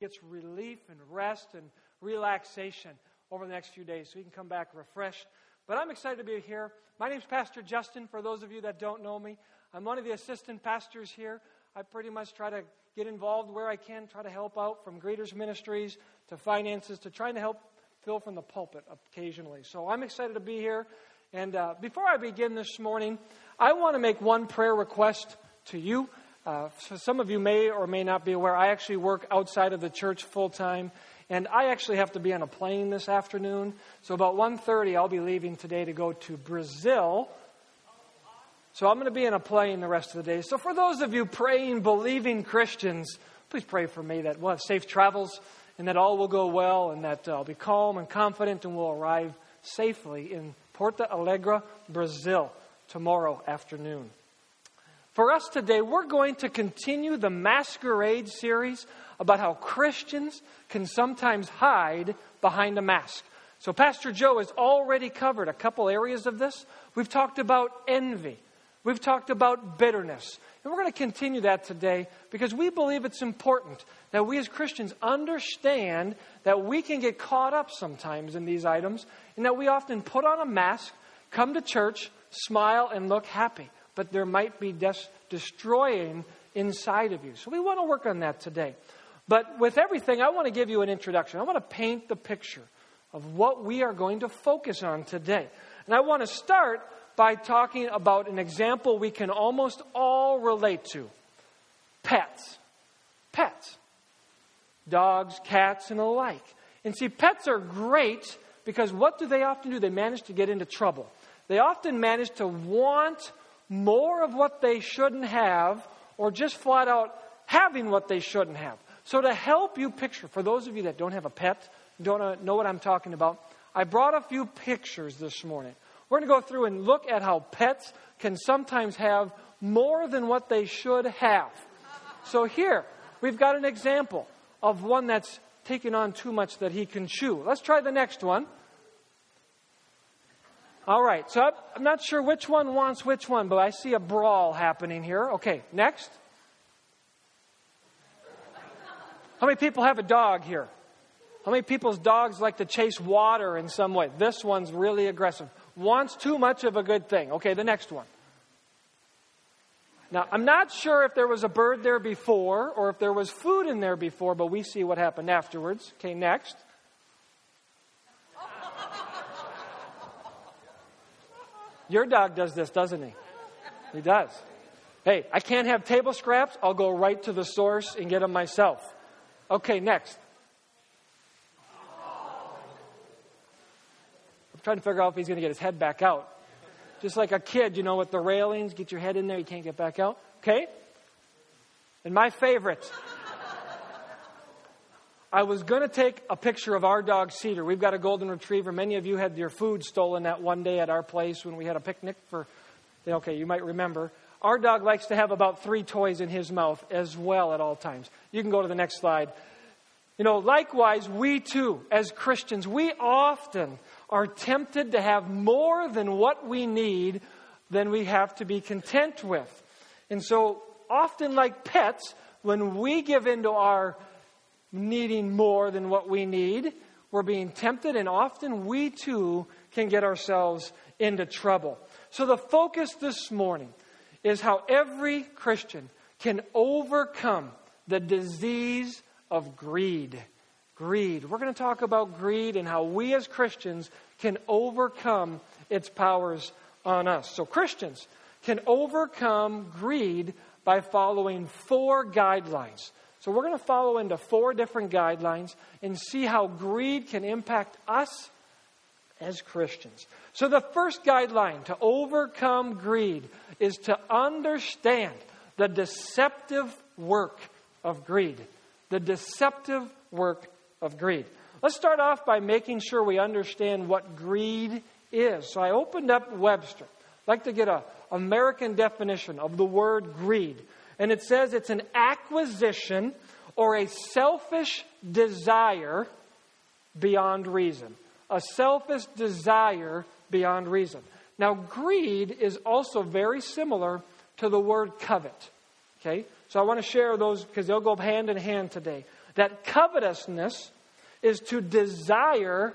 gets relief and rest and relaxation over the next few days so he can come back refreshed. But I'm excited to be here. My name is Pastor Justin, for those of you that don't know me. I'm one of the assistant pastors here. I pretty much try to get involved where I can, try to help out from Greeters Ministries to finances to trying to help Phil from the pulpit occasionally. So I'm excited to be here. And uh, before I begin this morning, I want to make one prayer request to you. Uh, so some of you may or may not be aware, I actually work outside of the church full time, and I actually have to be on a plane this afternoon. So about 1:30, I'll be leaving today to go to Brazil. So I'm going to be in a plane the rest of the day. So for those of you praying, believing Christians, please pray for me that we'll have safe travels and that all will go well and that I'll be calm and confident and we'll arrive safely in Porto Alegre, Brazil tomorrow afternoon. For us today, we're going to continue the Masquerade series about how Christians can sometimes hide behind a mask. So, Pastor Joe has already covered a couple areas of this. We've talked about envy, we've talked about bitterness, and we're going to continue that today because we believe it's important that we as Christians understand that we can get caught up sometimes in these items and that we often put on a mask, come to church, smile, and look happy but there might be des- destroying inside of you. So we want to work on that today. But with everything, I want to give you an introduction. I want to paint the picture of what we are going to focus on today. And I want to start by talking about an example we can almost all relate to pets. Pets. Dogs, cats, and the like. And see, pets are great because what do they often do? They manage to get into trouble. They often manage to want more of what they shouldn't have, or just flat out having what they shouldn't have. So, to help you picture, for those of you that don't have a pet, don't uh, know what I'm talking about, I brought a few pictures this morning. We're going to go through and look at how pets can sometimes have more than what they should have. So, here, we've got an example of one that's taking on too much that he can chew. Let's try the next one. All right, so I'm not sure which one wants which one, but I see a brawl happening here. Okay, next. How many people have a dog here? How many people's dogs like to chase water in some way? This one's really aggressive. Wants too much of a good thing. Okay, the next one. Now, I'm not sure if there was a bird there before or if there was food in there before, but we see what happened afterwards. Okay, next. Your dog does this, doesn't he? He does. Hey, I can't have table scraps. I'll go right to the source and get them myself. Okay, next. I'm trying to figure out if he's going to get his head back out. Just like a kid, you know, with the railings, get your head in there, you can't get back out. Okay? And my favorite. I was going to take a picture of our dog Cedar. We've got a golden retriever. Many of you had your food stolen that one day at our place when we had a picnic for, okay, you might remember. Our dog likes to have about three toys in his mouth as well at all times. You can go to the next slide. You know, likewise, we too, as Christians, we often are tempted to have more than what we need than we have to be content with. And so, often, like pets, when we give into our needing more than what we need. We're being tempted, and often we too can get ourselves into trouble. So, the focus this morning is how every Christian can overcome the disease of greed. Greed. We're going to talk about greed and how we as Christians can overcome its powers on us. So, Christians can overcome greed by following four guidelines so we're going to follow into four different guidelines and see how greed can impact us as Christians. So the first guideline to overcome greed is to understand the deceptive work of greed. The deceptive work of greed. Let's start off by making sure we understand what greed is. So I opened up Webster. I'd like to get an American definition of the word greed. And it says it's an acquisition or a selfish desire beyond reason. A selfish desire beyond reason. Now, greed is also very similar to the word covet. Okay? So I want to share those because they'll go hand in hand today. That covetousness is to desire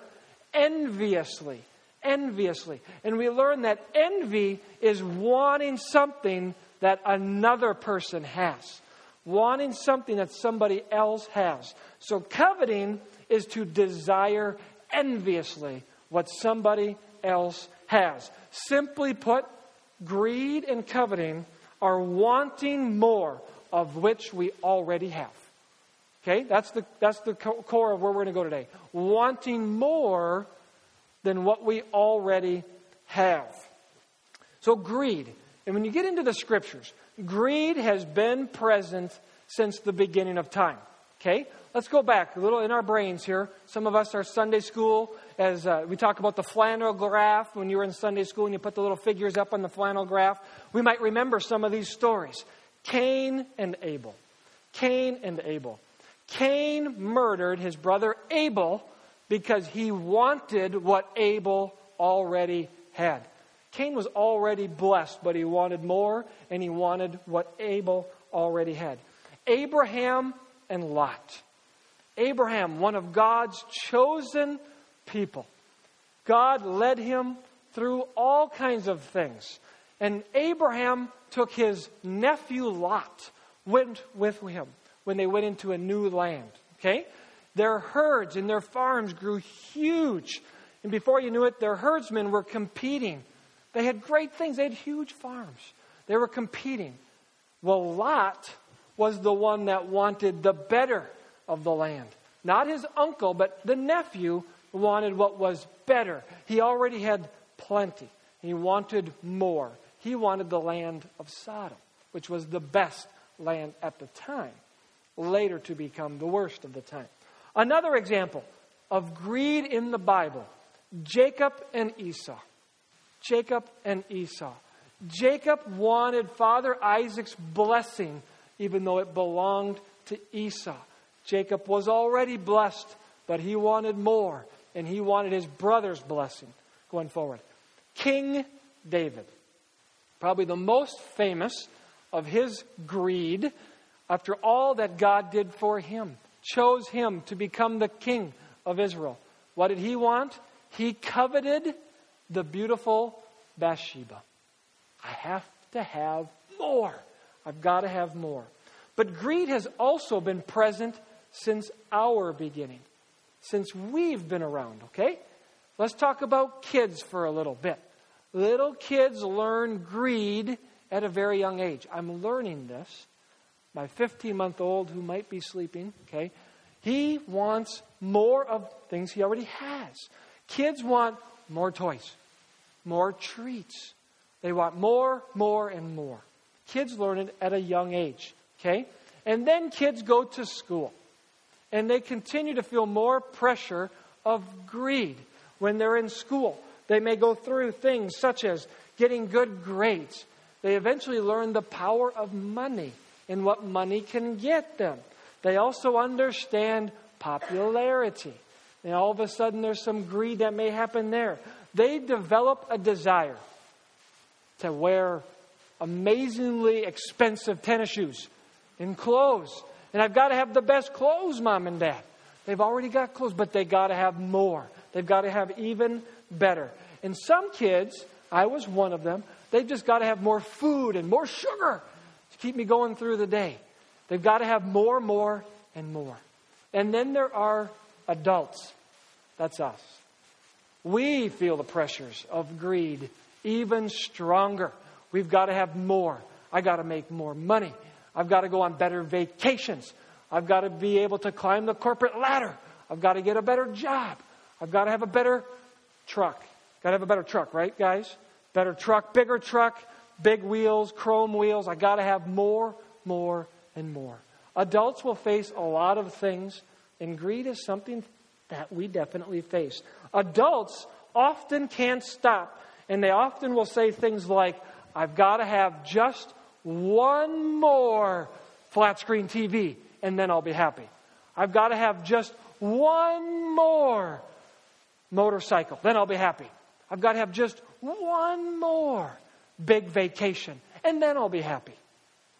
enviously. Enviously. And we learn that envy is wanting something that another person has, wanting something that somebody else has. So coveting is to desire enviously what somebody else has. Simply put, greed and coveting are wanting more of which we already have. Okay, that's the, that's the core of where we're going to go today. Wanting more than what we already have. So, greed. And when you get into the scriptures, greed has been present since the beginning of time. Okay? Let's go back a little in our brains here. Some of us are Sunday school, as uh, we talk about the flannel graph. When you were in Sunday school and you put the little figures up on the flannel graph, we might remember some of these stories. Cain and Abel. Cain and Abel. Cain murdered his brother Abel because he wanted what Abel already had. Cain was already blessed, but he wanted more, and he wanted what Abel already had. Abraham and Lot. Abraham, one of God's chosen people. God led him through all kinds of things. And Abraham took his nephew Lot, went with him when they went into a new land. Okay? Their herds and their farms grew huge. And before you knew it, their herdsmen were competing. They had great things, they had huge farms. They were competing. Well, Lot was the one that wanted the better of the land. Not his uncle, but the nephew wanted what was better. He already had plenty. He wanted more. He wanted the land of Sodom, which was the best land at the time later to become the worst of the time. Another example of greed in the Bible Jacob and Esau. Jacob and Esau. Jacob wanted Father Isaac's blessing, even though it belonged to Esau. Jacob was already blessed, but he wanted more, and he wanted his brother's blessing going forward. King David, probably the most famous of his greed after all that God did for him, chose him to become the king of Israel. What did he want? He coveted the beautiful Bathsheba. I have to have more. I've got to have more. But greed has also been present since our beginning, since we've been around, okay? Let's talk about kids for a little bit. Little kids learn greed at a very young age. I'm learning this my 15 month old who might be sleeping, okay, he wants more of things he already has. Kids want more toys, more treats. They want more, more, and more. Kids learn it at a young age, okay? And then kids go to school and they continue to feel more pressure of greed when they're in school. They may go through things such as getting good grades. They eventually learn the power of money and what money can get them. They also understand popularity. And all of a sudden, there's some greed that may happen there. They develop a desire to wear amazingly expensive tennis shoes and clothes. And I've got to have the best clothes, mom and dad. They've already got clothes, but they got to have more. They've got to have even better. And some kids, I was one of them, they've just got to have more food and more sugar to keep me going through the day. They've got to have more, more, and more. And then there are adults. That's us. We feel the pressures of greed even stronger. We've got to have more. I got to make more money. I've got to go on better vacations. I've got to be able to climb the corporate ladder. I've got to get a better job. I've got to have a better truck. Got to have a better truck, right, guys? Better truck, bigger truck, big wheels, chrome wheels. I got to have more, more, and more. Adults will face a lot of things, and greed is something that we definitely face. Adults often can't stop, and they often will say things like, I've got to have just one more flat screen TV, and then I'll be happy. I've got to have just one more motorcycle, then I'll be happy. I've got to have just one more big vacation, and then I'll be happy.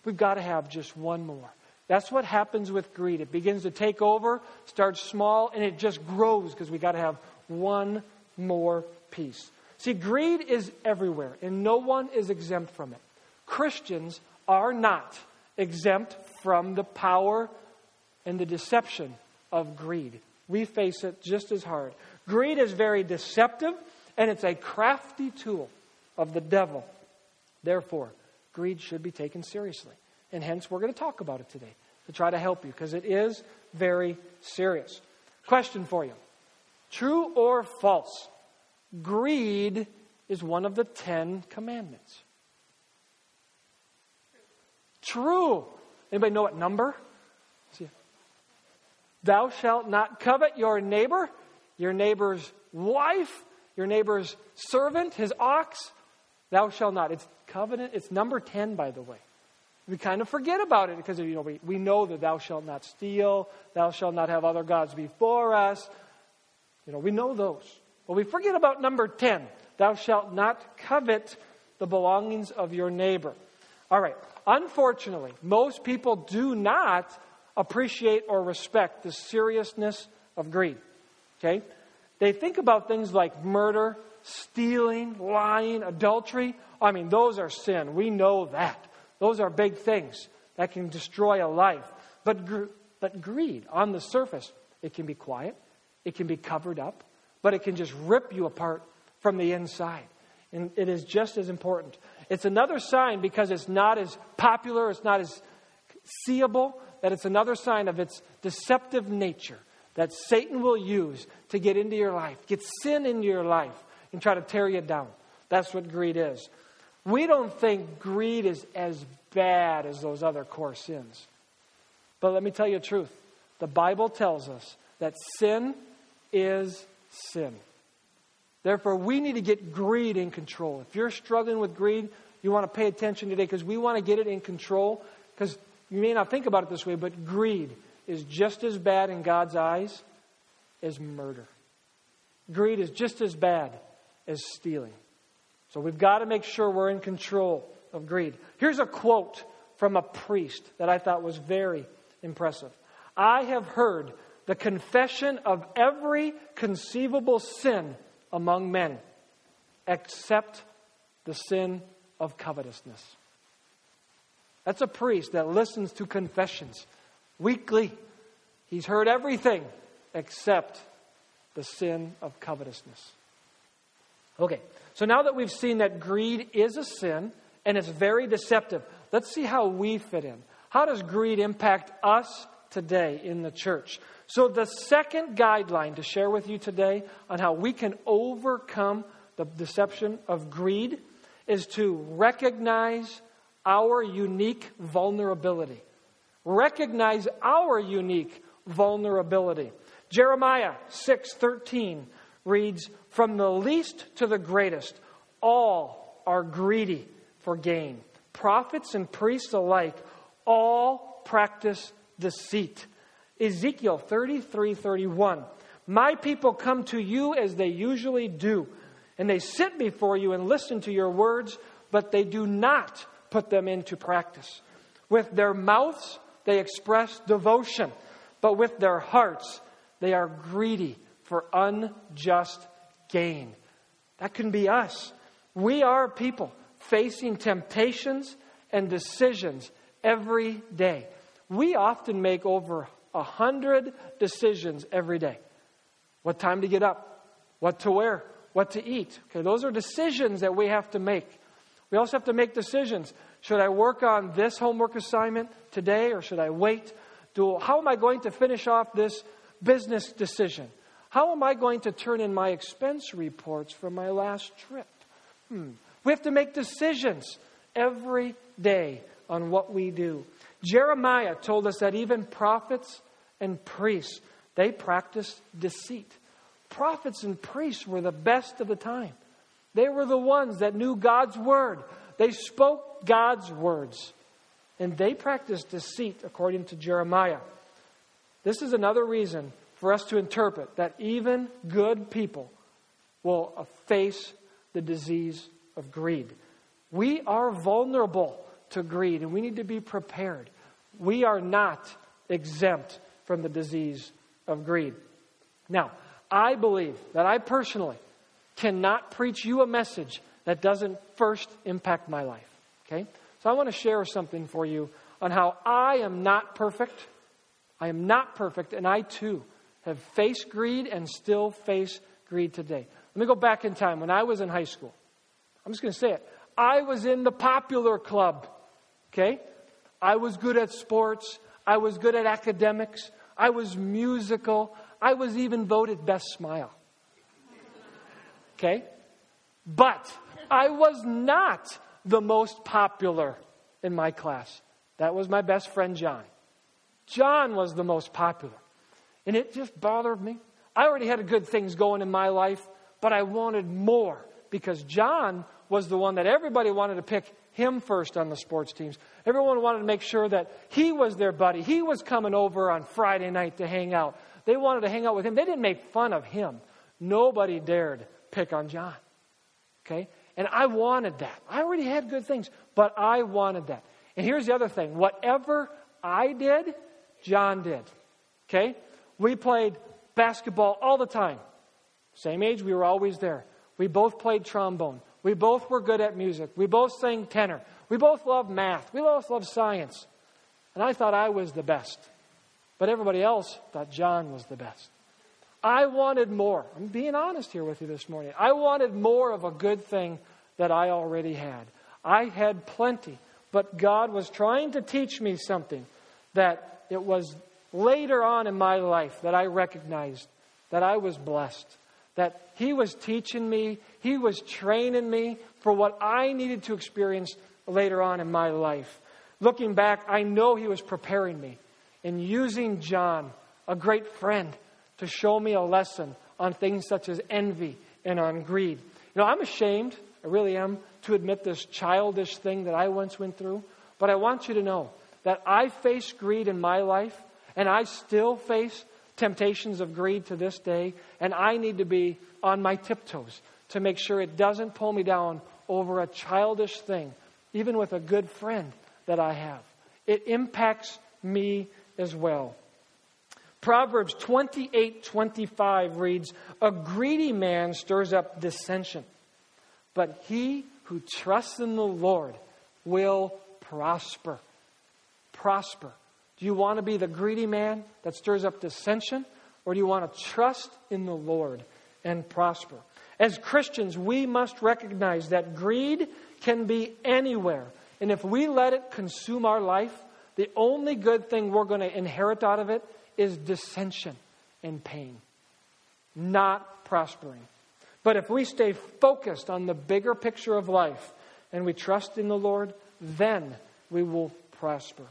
We've got to have just one more. That's what happens with greed. It begins to take over, starts small, and it just grows because we got to have one more piece. See, greed is everywhere, and no one is exempt from it. Christians are not exempt from the power and the deception of greed. We face it just as hard. Greed is very deceptive, and it's a crafty tool of the devil. Therefore, greed should be taken seriously. And hence, we're going to talk about it today to try to help you because it is very serious. Question for you True or false? Greed is one of the Ten Commandments. True. Anybody know what number? Thou shalt not covet your neighbor, your neighbor's wife, your neighbor's servant, his ox. Thou shalt not. It's covenant. It's number 10, by the way. We kind of forget about it because you know, we, we know that thou shalt not steal, thou shalt not have other gods before us. You know, we know those. But we forget about number 10. Thou shalt not covet the belongings of your neighbor. All right. Unfortunately, most people do not appreciate or respect the seriousness of greed. Okay? They think about things like murder, stealing, lying, adultery. I mean, those are sin. We know that. Those are big things that can destroy a life. But, gr- but greed, on the surface, it can be quiet, it can be covered up, but it can just rip you apart from the inside. And it is just as important. It's another sign because it's not as popular, it's not as seeable, that it's another sign of its deceptive nature that Satan will use to get into your life, get sin into your life, and try to tear you down. That's what greed is. We don't think greed is as bad as those other core sins. But let me tell you the truth. The Bible tells us that sin is sin. Therefore, we need to get greed in control. If you're struggling with greed, you want to pay attention today because we want to get it in control because you may not think about it this way, but greed is just as bad in God's eyes as murder. Greed is just as bad as stealing. So we've got to make sure we're in control of greed. Here's a quote from a priest that I thought was very impressive. I have heard the confession of every conceivable sin among men, except the sin of covetousness. That's a priest that listens to confessions weekly. He's heard everything except the sin of covetousness. Okay, so now that we've seen that greed is a sin and it's very deceptive, let's see how we fit in. How does greed impact us today in the church? So, the second guideline to share with you today on how we can overcome the deception of greed is to recognize our unique vulnerability. Recognize our unique vulnerability. Jeremiah 6:13 reads, "From the least to the greatest, all are greedy for gain. Prophets and priests alike, all practice deceit." Ezekiel 33:31, "My people come to you as they usually do, and they sit before you and listen to your words, but they do not put them into practice. With their mouths, they express devotion, but with their hearts, they are greedy for unjust gain. That can be us. We are people facing temptations and decisions every day. We often make over a hundred decisions every day. What time to get up, what to wear, what to eat. Okay, those are decisions that we have to make. We also have to make decisions. Should I work on this homework assignment today or should I wait? Do, how am I going to finish off this business decision? How am I going to turn in my expense reports from my last trip? Hmm. We have to make decisions every day on what we do. Jeremiah told us that even prophets and priests, they practiced deceit. Prophets and priests were the best of the time. They were the ones that knew God's word. They spoke God's words. And they practiced deceit, according to Jeremiah. This is another reason for us to interpret that even good people will face the disease of greed. We are vulnerable to greed, and we need to be prepared. We are not exempt from the disease of greed. Now, I believe that I personally cannot preach you a message that doesn't first impact my life. Okay? So I want to share something for you on how I am not perfect. I am not perfect, and I too have faced greed and still face greed today. Let me go back in time. When I was in high school, I'm just going to say it. I was in the popular club. Okay? I was good at sports. I was good at academics. I was musical. I was even voted best smile. Okay? But I was not the most popular in my class. That was my best friend, John. John was the most popular. And it just bothered me. I already had good things going in my life, but I wanted more because John was the one that everybody wanted to pick him first on the sports teams. Everyone wanted to make sure that he was their buddy. He was coming over on Friday night to hang out. They wanted to hang out with him. They didn't make fun of him. Nobody dared pick on John. Okay? And I wanted that. I already had good things, but I wanted that. And here's the other thing whatever I did, John did. Okay? We played basketball all the time. Same age, we were always there. We both played trombone. We both were good at music. We both sang tenor. We both loved math. We both loved science. And I thought I was the best. But everybody else thought John was the best. I wanted more. I'm being honest here with you this morning. I wanted more of a good thing that I already had. I had plenty, but God was trying to teach me something that it was later on in my life that I recognized that I was blessed, that He was teaching me, He was training me for what I needed to experience later on in my life. Looking back, I know He was preparing me and using John, a great friend, to show me a lesson on things such as envy and on greed. You know, I'm ashamed, I really am, to admit this childish thing that I once went through, but I want you to know that I face greed in my life, and I still face temptations of greed to this day, and I need to be on my tiptoes to make sure it doesn't pull me down over a childish thing, even with a good friend that I have. It impacts me as well. Proverbs 28 25 reads, A greedy man stirs up dissension, but he who trusts in the Lord will prosper. Prosper. Do you want to be the greedy man that stirs up dissension, or do you want to trust in the Lord and prosper? As Christians, we must recognize that greed can be anywhere. And if we let it consume our life, the only good thing we're going to inherit out of it is dissension and pain, not prospering. But if we stay focused on the bigger picture of life and we trust in the Lord, then we will prosper.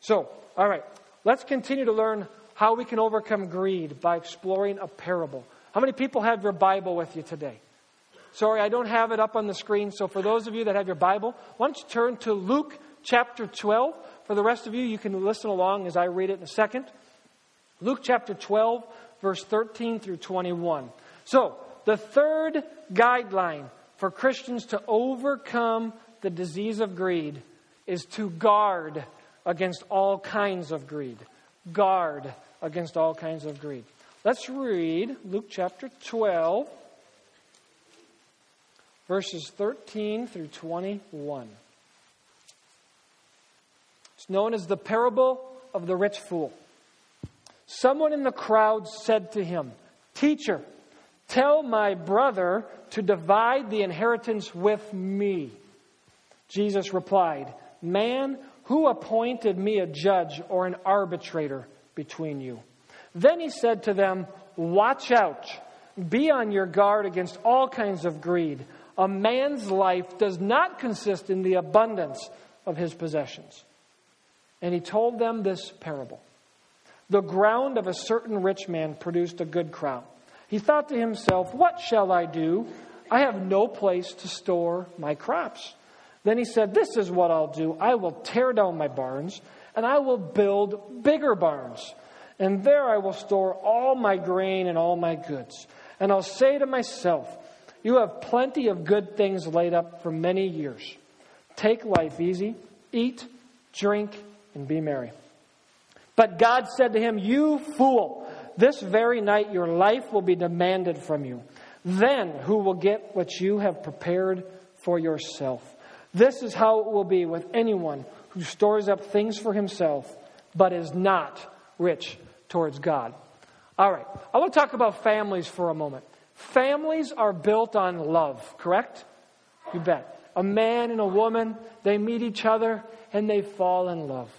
So, all right, let's continue to learn how we can overcome greed by exploring a parable. How many people have your Bible with you today? Sorry, I don't have it up on the screen. So, for those of you that have your Bible, why don't you turn to Luke chapter 12? For the rest of you, you can listen along as I read it in a second. Luke chapter 12, verse 13 through 21. So, the third guideline for Christians to overcome the disease of greed is to guard against all kinds of greed. Guard against all kinds of greed. Let's read Luke chapter 12, verses 13 through 21. It's known as the parable of the rich fool. Someone in the crowd said to him, Teacher, tell my brother to divide the inheritance with me. Jesus replied, Man, who appointed me a judge or an arbitrator between you? Then he said to them, Watch out. Be on your guard against all kinds of greed. A man's life does not consist in the abundance of his possessions. And he told them this parable. The ground of a certain rich man produced a good crop. He thought to himself, What shall I do? I have no place to store my crops. Then he said, This is what I'll do. I will tear down my barns, and I will build bigger barns. And there I will store all my grain and all my goods. And I'll say to myself, You have plenty of good things laid up for many years. Take life easy, eat, drink, and be merry. But God said to him, You fool, this very night your life will be demanded from you. Then who will get what you have prepared for yourself? This is how it will be with anyone who stores up things for himself, but is not rich towards God. All right, I want to talk about families for a moment. Families are built on love, correct? You bet. A man and a woman, they meet each other and they fall in love.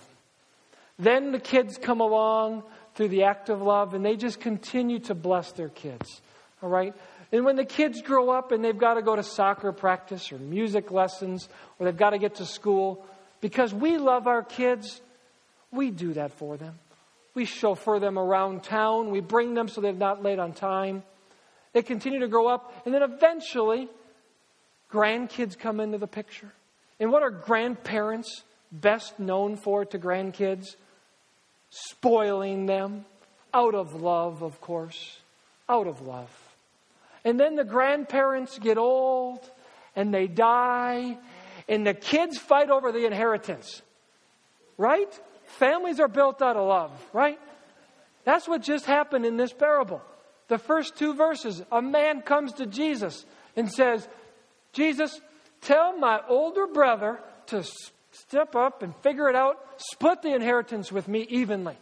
Then the kids come along through the act of love and they just continue to bless their kids. All right? And when the kids grow up and they've got to go to soccer practice or music lessons or they've got to get to school, because we love our kids, we do that for them. We chauffeur them around town. We bring them so they're not late on time. They continue to grow up. And then eventually, grandkids come into the picture. And what are grandparents best known for to grandkids? Spoiling them. Out of love, of course. Out of love. And then the grandparents get old and they die, and the kids fight over the inheritance. Right? Families are built out of love, right? That's what just happened in this parable. The first two verses a man comes to Jesus and says, Jesus, tell my older brother to step up and figure it out, split the inheritance with me evenly.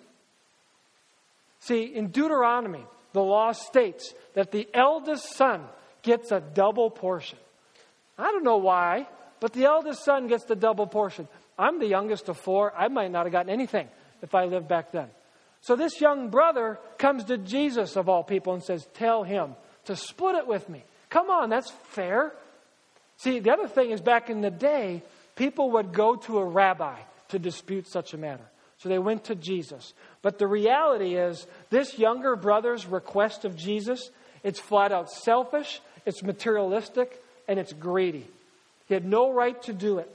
See, in Deuteronomy, the law states that the eldest son gets a double portion. I don't know why, but the eldest son gets the double portion. I'm the youngest of four. I might not have gotten anything if I lived back then. So this young brother comes to Jesus, of all people, and says, Tell him to split it with me. Come on, that's fair. See, the other thing is back in the day, people would go to a rabbi to dispute such a matter. So they went to Jesus. But the reality is, this younger brother's request of Jesus, it's flat out selfish, it's materialistic, and it's greedy. He had no right to do it.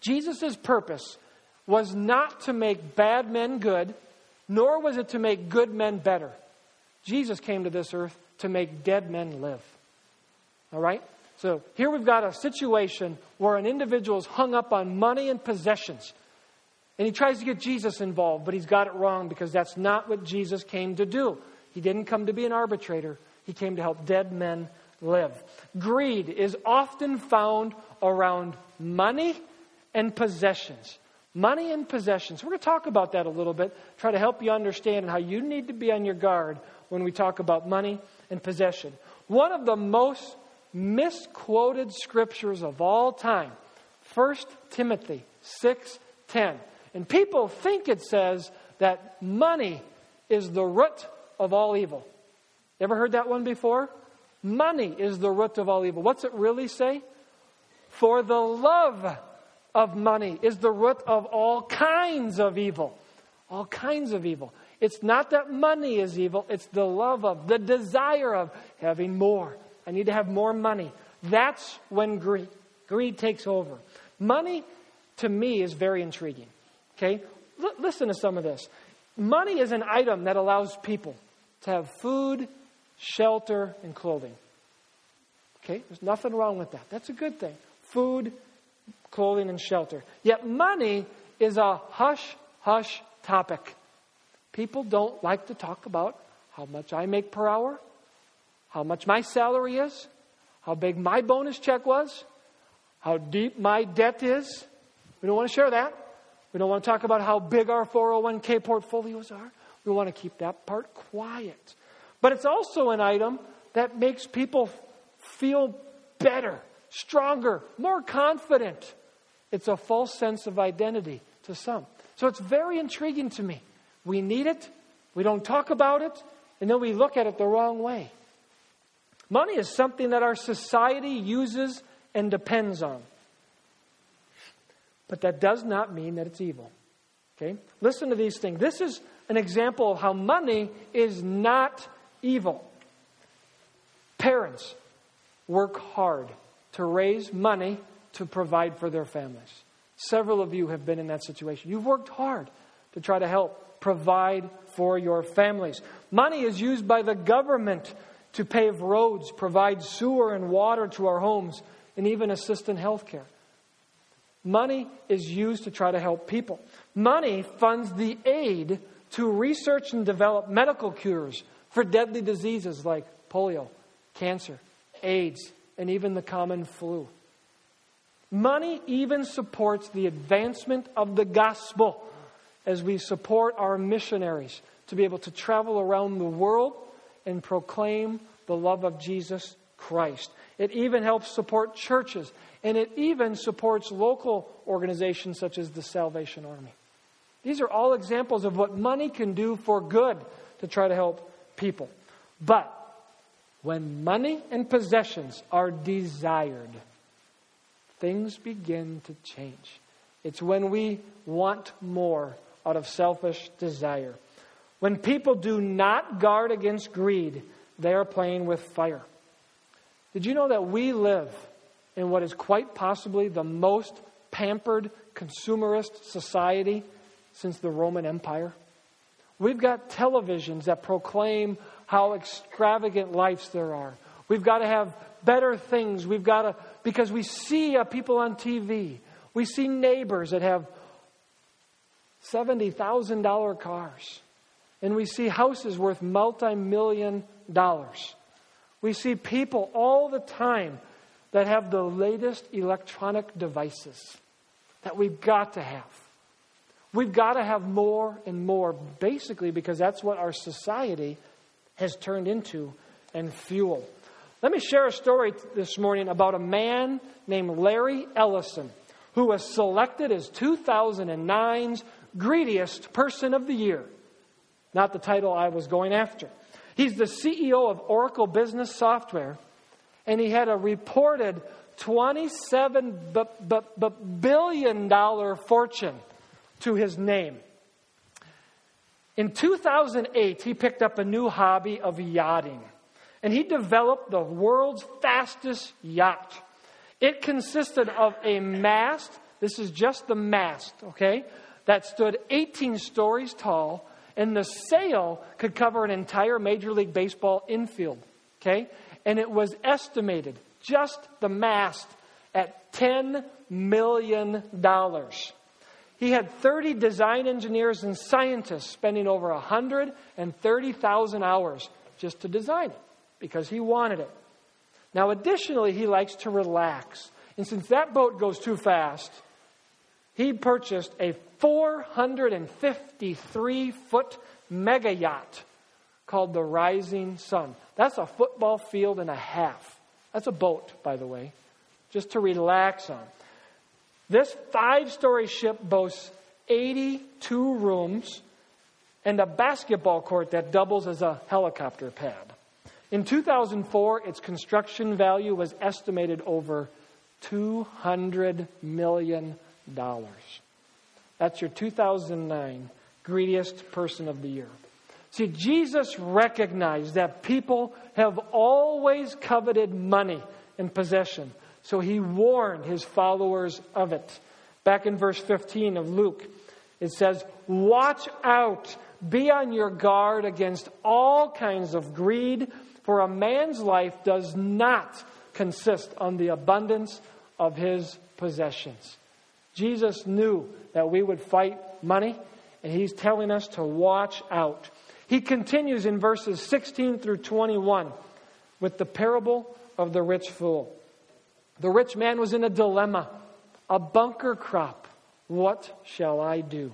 Jesus' purpose was not to make bad men good, nor was it to make good men better. Jesus came to this earth to make dead men live. All right? So here we've got a situation where an individual is hung up on money and possessions. And he tries to get Jesus involved, but he's got it wrong because that's not what Jesus came to do. He didn't come to be an arbitrator, he came to help dead men live. Greed is often found around money and possessions. Money and possessions. We're going to talk about that a little bit, try to help you understand how you need to be on your guard when we talk about money and possession. One of the most misquoted scriptures of all time, 1 Timothy 6:10. And people think it says that money is the root of all evil. Ever heard that one before? Money is the root of all evil. What's it really say? For the love of money is the root of all kinds of evil. All kinds of evil. It's not that money is evil, it's the love of, the desire of having more. I need to have more money. That's when greed, greed takes over. Money, to me, is very intriguing. Okay? L- listen to some of this. Money is an item that allows people to have food, shelter, and clothing. Okay? There's nothing wrong with that. That's a good thing. Food, clothing, and shelter. Yet money is a hush, hush topic. People don't like to talk about how much I make per hour, how much my salary is, how big my bonus check was, how deep my debt is. We don't want to share that. We don't want to talk about how big our 401k portfolios are. We want to keep that part quiet. But it's also an item that makes people feel better, stronger, more confident. It's a false sense of identity to some. So it's very intriguing to me. We need it, we don't talk about it, and then we look at it the wrong way. Money is something that our society uses and depends on. But that does not mean that it's evil. Okay? Listen to these things. This is an example of how money is not evil. Parents work hard to raise money to provide for their families. Several of you have been in that situation. You've worked hard to try to help provide for your families. Money is used by the government to pave roads, provide sewer and water to our homes, and even assist in health care. Money is used to try to help people. Money funds the aid to research and develop medical cures for deadly diseases like polio, cancer, AIDS, and even the common flu. Money even supports the advancement of the gospel as we support our missionaries to be able to travel around the world and proclaim the love of Jesus Christ. It even helps support churches, and it even supports local organizations such as the Salvation Army. These are all examples of what money can do for good to try to help people. But when money and possessions are desired, things begin to change. It's when we want more out of selfish desire. When people do not guard against greed, they are playing with fire. Did you know that we live in what is quite possibly the most pampered consumerist society since the Roman Empire? We've got televisions that proclaim how extravagant lives there are. We've got to have better things. We've got to, because we see uh, people on TV, we see neighbors that have $70,000 cars, and we see houses worth multi million dollars. We see people all the time that have the latest electronic devices that we've got to have. We've got to have more and more, basically, because that's what our society has turned into and fuel. Let me share a story this morning about a man named Larry Ellison, who was selected as 2009's greediest person of the year. Not the title I was going after. He's the CEO of Oracle Business Software, and he had a reported $27 billion fortune to his name. In 2008, he picked up a new hobby of yachting, and he developed the world's fastest yacht. It consisted of a mast, this is just the mast, okay, that stood 18 stories tall, and the sail could cover an entire Major League Baseball infield, okay? And it was estimated, just the mast, at $10 million. He had 30 design engineers and scientists spending over 130,000 hours just to design it because he wanted it. Now, additionally, he likes to relax. And since that boat goes too fast, he purchased a 453 foot mega yacht called the Rising Sun. That's a football field and a half. That's a boat, by the way, just to relax on. This five story ship boasts 82 rooms and a basketball court that doubles as a helicopter pad. In 2004, its construction value was estimated over $200 million. That's your 2009 greediest person of the year. See, Jesus recognized that people have always coveted money and possession. So he warned his followers of it. Back in verse 15 of Luke, it says, Watch out, be on your guard against all kinds of greed, for a man's life does not consist on the abundance of his possessions. Jesus knew that we would fight money, and he's telling us to watch out. He continues in verses 16 through 21 with the parable of the rich fool. The rich man was in a dilemma, a bunker crop. What shall I do?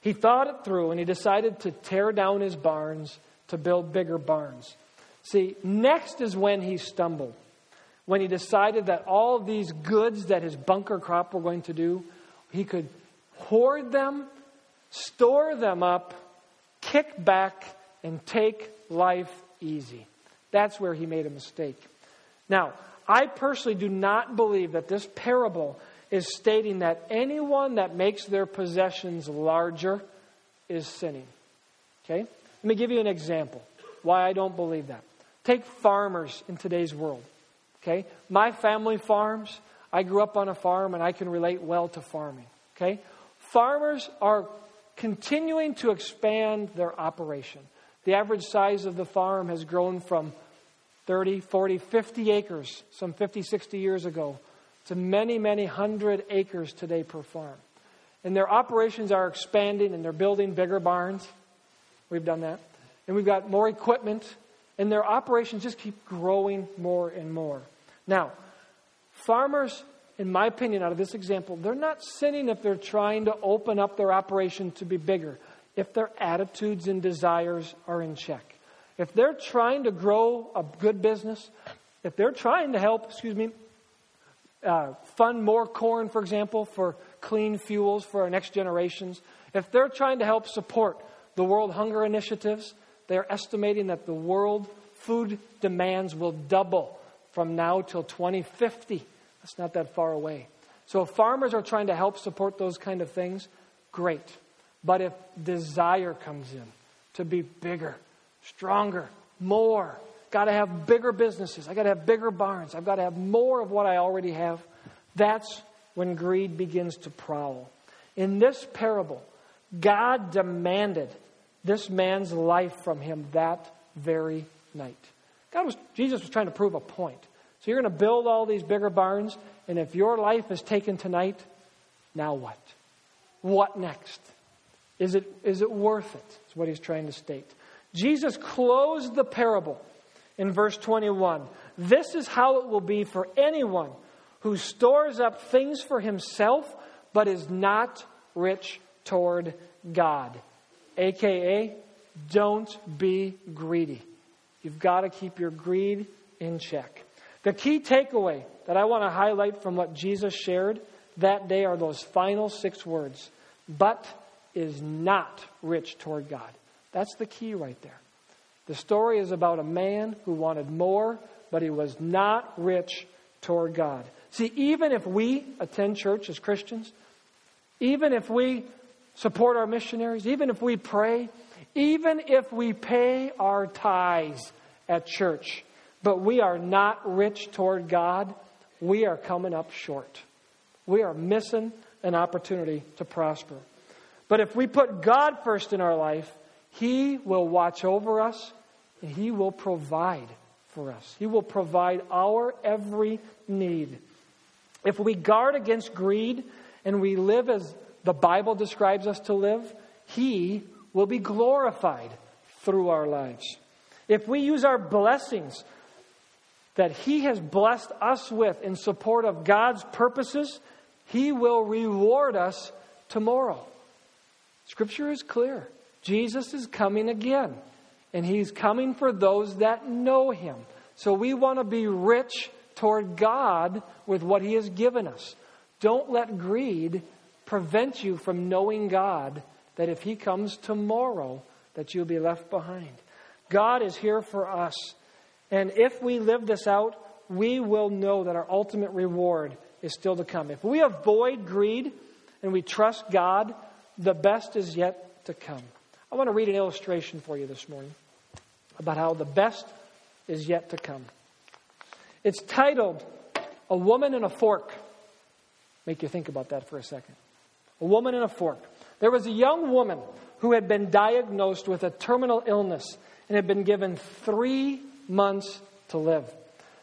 He thought it through and he decided to tear down his barns to build bigger barns. See, next is when he stumbled. When he decided that all these goods that his bunker crop were going to do, he could hoard them, store them up, kick back, and take life easy. That's where he made a mistake. Now, I personally do not believe that this parable is stating that anyone that makes their possessions larger is sinning. Okay? Let me give you an example why I don't believe that. Take farmers in today's world. Okay? My family farms, I grew up on a farm and I can relate well to farming. Okay? Farmers are continuing to expand their operation. The average size of the farm has grown from 30, 40, 50 acres some 50, 60 years ago to many, many hundred acres today per farm. and their operations are expanding and they're building bigger barns. We've done that. And we've got more equipment, and their operations just keep growing more and more. Now, farmers, in my opinion, out of this example, they're not sinning if they're trying to open up their operation to be bigger, if their attitudes and desires are in check. If they're trying to grow a good business, if they're trying to help, excuse me, uh, fund more corn, for example, for clean fuels for our next generations, if they're trying to help support the World Hunger Initiatives, they're estimating that the world food demands will double from now till 2050. That's not that far away. So if farmers are trying to help support those kind of things, great. But if desire comes in to be bigger, stronger, more, got to have bigger businesses, I got to have bigger barns, I've got to have more of what I already have, that's when greed begins to prowl. In this parable, God demanded this man's life from him that very night. God was, Jesus was trying to prove a point. So you're going to build all these bigger barns, and if your life is taken tonight, now what? What next? Is it, is it worth it? That's what he's trying to state. Jesus closed the parable in verse 21. This is how it will be for anyone who stores up things for himself but is not rich toward God. AKA, don't be greedy. You've got to keep your greed in check. The key takeaway that I want to highlight from what Jesus shared that day are those final six words but is not rich toward God. That's the key right there. The story is about a man who wanted more, but he was not rich toward God. See, even if we attend church as Christians, even if we support our missionaries, even if we pray, even if we pay our tithes at church, but we are not rich toward God, we are coming up short. We are missing an opportunity to prosper. But if we put God first in our life, He will watch over us and He will provide for us. He will provide our every need. If we guard against greed and we live as the Bible describes us to live, He will be glorified through our lives. If we use our blessings that He has blessed us with in support of God's purposes, He will reward us tomorrow. Scripture is clear. Jesus is coming again, and He's coming for those that know Him. So we want to be rich toward God with what He has given us. Don't let greed prevent you from knowing God that if He comes tomorrow, that you'll be left behind. God is here for us. And if we live this out, we will know that our ultimate reward is still to come. If we avoid greed and we trust God, the best is yet to come. I want to read an illustration for you this morning about how the best is yet to come. It's titled A Woman and a Fork. Make you think about that for a second. A woman and a fork. There was a young woman who had been diagnosed with a terminal illness and had been given three months to live.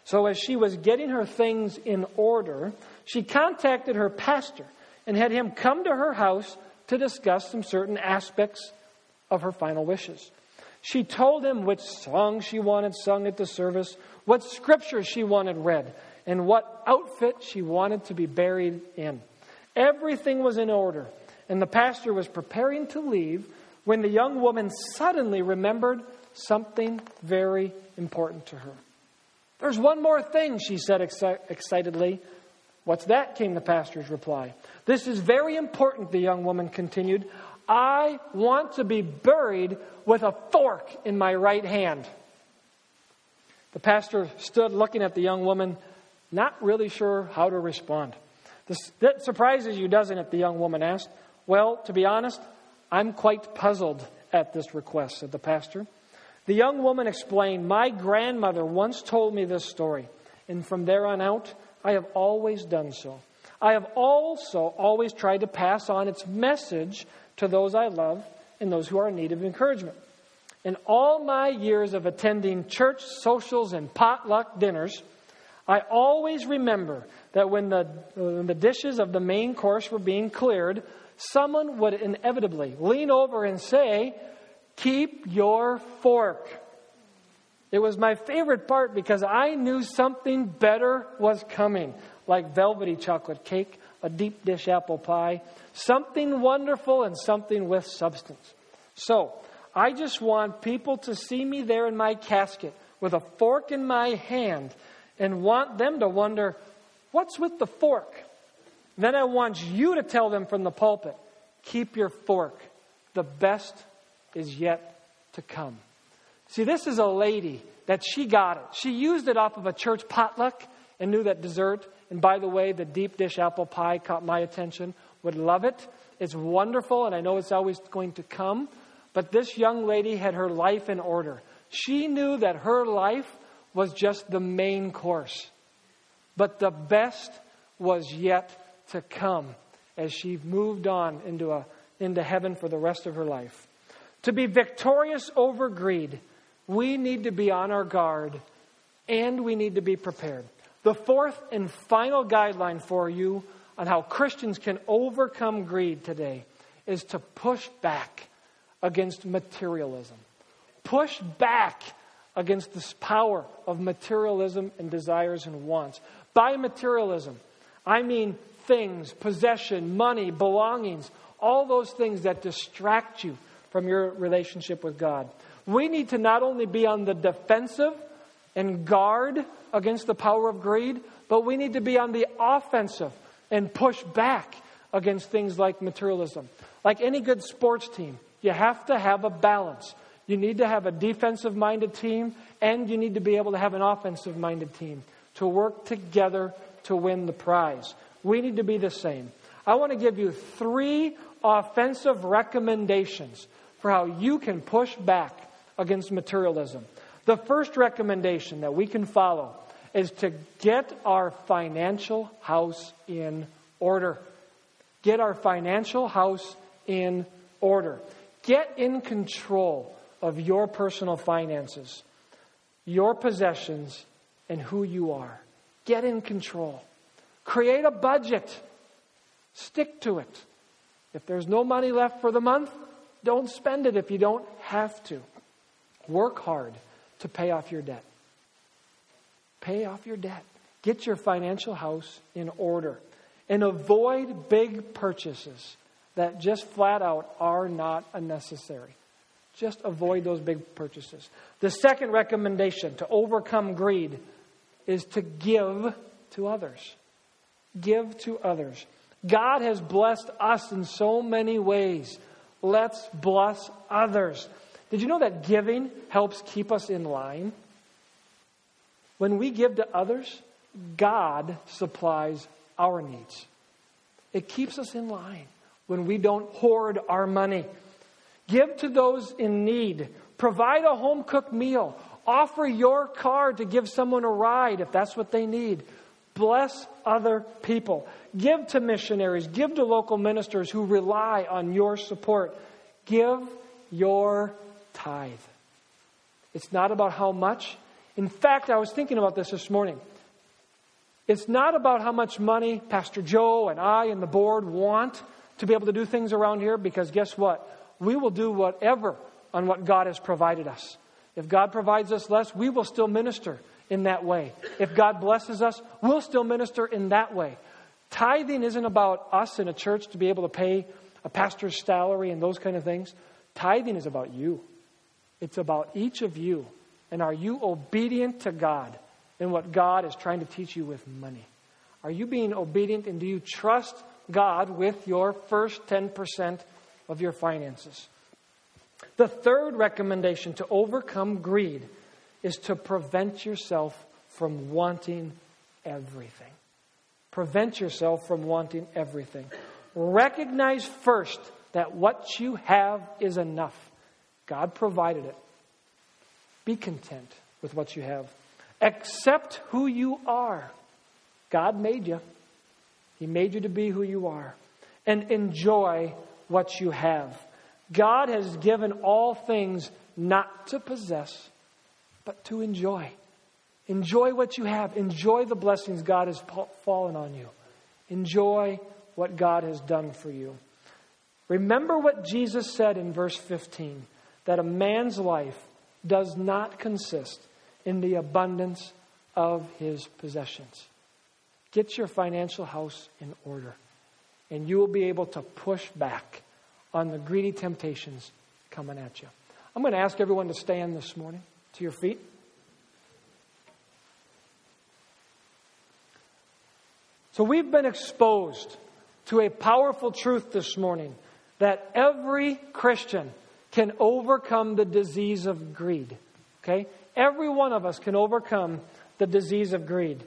So, as she was getting her things in order, she contacted her pastor and had him come to her house to discuss some certain aspects of her final wishes. She told him which song she wanted sung at the service, what scripture she wanted read, and what outfit she wanted to be buried in. Everything was in order, and the pastor was preparing to leave when the young woman suddenly remembered something very important to her. There's one more thing, she said exci- excitedly. What's that? came the pastor's reply. This is very important, the young woman continued. I want to be buried with a fork in my right hand. The pastor stood looking at the young woman, not really sure how to respond. This, that surprises you, doesn't it? The young woman asked. Well, to be honest, I'm quite puzzled at this request, said the pastor. The young woman explained, My grandmother once told me this story, and from there on out, I have always done so. I have also always tried to pass on its message to those I love and those who are in need of encouragement. In all my years of attending church socials and potluck dinners, I always remember that when the, when the dishes of the main course were being cleared, someone would inevitably lean over and say, Keep your fork. It was my favorite part because I knew something better was coming, like velvety chocolate cake, a deep dish apple pie, something wonderful and something with substance. So, I just want people to see me there in my casket with a fork in my hand and want them to wonder, what's with the fork? Then I want you to tell them from the pulpit, keep your fork. The best is yet to come. See, this is a lady that she got it. She used it off of a church potluck and knew that dessert. And by the way, the deep dish apple pie caught my attention. Would love it. It's wonderful, and I know it's always going to come. But this young lady had her life in order. She knew that her life was just the main course. But the best was yet to come as she moved on into, a, into heaven for the rest of her life. To be victorious over greed, we need to be on our guard and we need to be prepared. The fourth and final guideline for you on how Christians can overcome greed today is to push back against materialism. Push back against this power of materialism and desires and wants. By materialism, I mean things, possession, money, belongings, all those things that distract you from your relationship with God. We need to not only be on the defensive and guard against the power of greed, but we need to be on the offensive and push back against things like materialism. Like any good sports team, you have to have a balance. You need to have a defensive minded team, and you need to be able to have an offensive minded team to work together to win the prize. We need to be the same. I want to give you three offensive recommendations for how you can push back against materialism. The first recommendation that we can follow is to get our financial house in order. Get our financial house in order. Get in control of your personal finances, your possessions, and who you are. Get in control. Create a budget. Stick to it. If there's no money left for the month, don't spend it if you don't have to. Work hard to pay off your debt. Pay off your debt. Get your financial house in order. And avoid big purchases that just flat out are not unnecessary. Just avoid those big purchases. The second recommendation to overcome greed is to give to others. Give to others. God has blessed us in so many ways. Let's bless others. Did you know that giving helps keep us in line? When we give to others, God supplies our needs. It keeps us in line when we don't hoard our money. Give to those in need. Provide a home cooked meal. Offer your car to give someone a ride if that's what they need. Bless other people. Give to missionaries. Give to local ministers who rely on your support. Give your tithe. It's not about how much. In fact, I was thinking about this this morning. It's not about how much money Pastor Joe and I and the board want to be able to do things around here because guess what? we will do whatever on what God has provided us. If God provides us less, we will still minister in that way. If God blesses us, we'll still minister in that way. Tithing isn't about us in a church to be able to pay a pastor's salary and those kind of things. Tithing is about you. It's about each of you. And are you obedient to God in what God is trying to teach you with money? Are you being obedient and do you trust God with your first 10% of your finances. The third recommendation to overcome greed is to prevent yourself from wanting everything. Prevent yourself from wanting everything. Recognize first that what you have is enough. God provided it. Be content with what you have. Accept who you are. God made you, He made you to be who you are. And enjoy what you have. God has given all things not to possess, but to enjoy. Enjoy what you have. Enjoy the blessings God has fallen on you. Enjoy what God has done for you. Remember what Jesus said in verse 15 that a man's life does not consist in the abundance of his possessions. Get your financial house in order, and you will be able to push back on the greedy temptations coming at you. I'm going to ask everyone to stand this morning to your feet. So, we've been exposed to a powerful truth this morning that every Christian can overcome the disease of greed. Okay? Every one of us can overcome the disease of greed.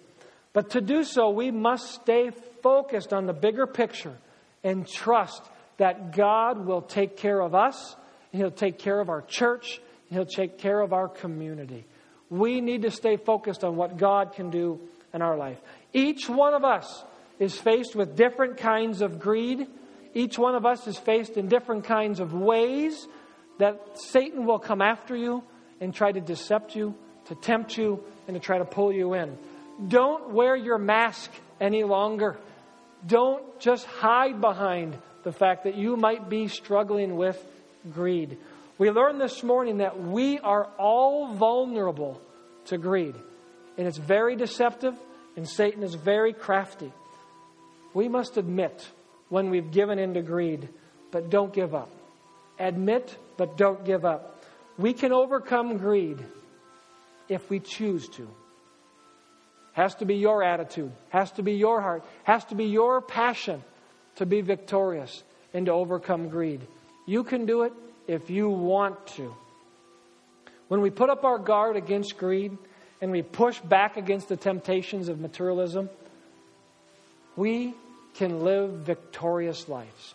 But to do so, we must stay focused on the bigger picture and trust that God will take care of us, He'll take care of our church, He'll take care of our community. We need to stay focused on what God can do in our life. Each one of us is faced with different kinds of greed. Each one of us is faced in different kinds of ways that Satan will come after you and try to decept you, to tempt you, and to try to pull you in. Don't wear your mask any longer. Don't just hide behind the fact that you might be struggling with greed. We learned this morning that we are all vulnerable to greed, and it's very deceptive, and Satan is very crafty. We must admit when we've given in to greed, but don't give up. Admit, but don't give up. We can overcome greed if we choose to. Has to be your attitude, has to be your heart, has to be your passion to be victorious and to overcome greed. You can do it if you want to. When we put up our guard against greed and we push back against the temptations of materialism, we can live victorious lives.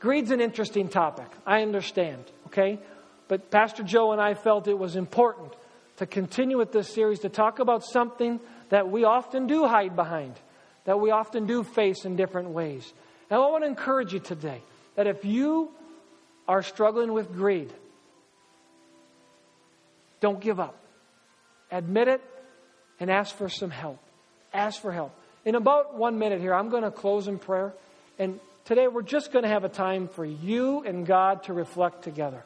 Greed's an interesting topic. I understand, okay? But Pastor Joe and I felt it was important to continue with this series to talk about something that we often do hide behind, that we often do face in different ways. And I want to encourage you today that if you are struggling with greed, don't give up. Admit it and ask for some help. Ask for help. In about one minute here, I'm going to close in prayer. And today we're just going to have a time for you and God to reflect together.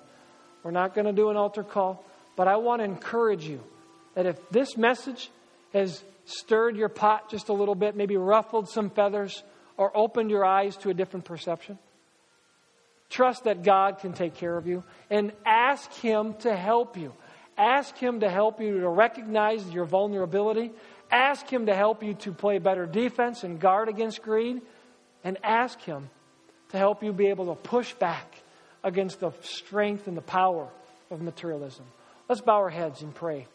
We're not going to do an altar call, but I want to encourage you that if this message has stirred your pot just a little bit, maybe ruffled some feathers, or opened your eyes to a different perception, trust that God can take care of you and ask Him to help you. Ask Him to help you to recognize your vulnerability Ask Him to help you to play better defense and guard against greed. And ask Him to help you be able to push back against the strength and the power of materialism. Let's bow our heads and pray.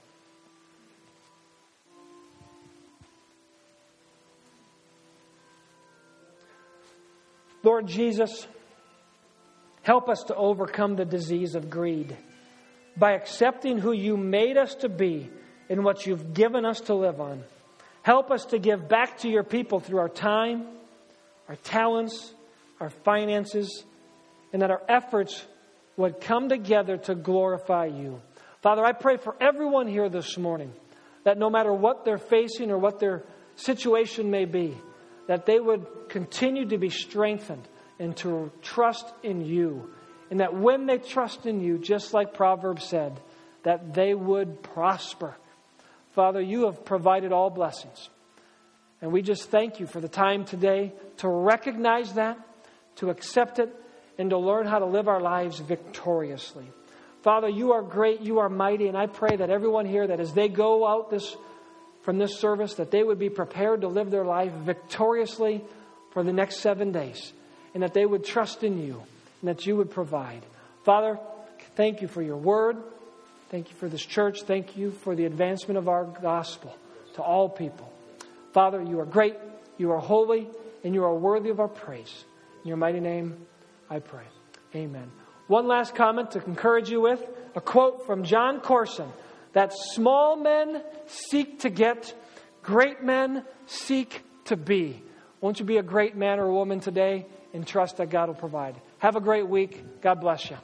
Lord Jesus, help us to overcome the disease of greed by accepting who you made us to be and what you've given us to live on. Help us to give back to your people through our time, our talents, our finances, and that our efforts would come together to glorify you. Father, I pray for everyone here this morning that no matter what they're facing or what their situation may be, that they would continue to be strengthened and to trust in you. And that when they trust in you, just like Proverbs said, that they would prosper Father, you have provided all blessings. And we just thank you for the time today to recognize that, to accept it, and to learn how to live our lives victoriously. Father, you are great, you are mighty, and I pray that everyone here that as they go out this from this service that they would be prepared to live their life victoriously for the next 7 days and that they would trust in you and that you would provide. Father, thank you for your word. Thank you for this church. Thank you for the advancement of our gospel to all people. Father, you are great, you are holy, and you are worthy of our praise. In your mighty name, I pray. Amen. One last comment to encourage you with a quote from John Corson that small men seek to get, great men seek to be. Won't you be a great man or woman today and trust that God will provide? Have a great week. God bless you.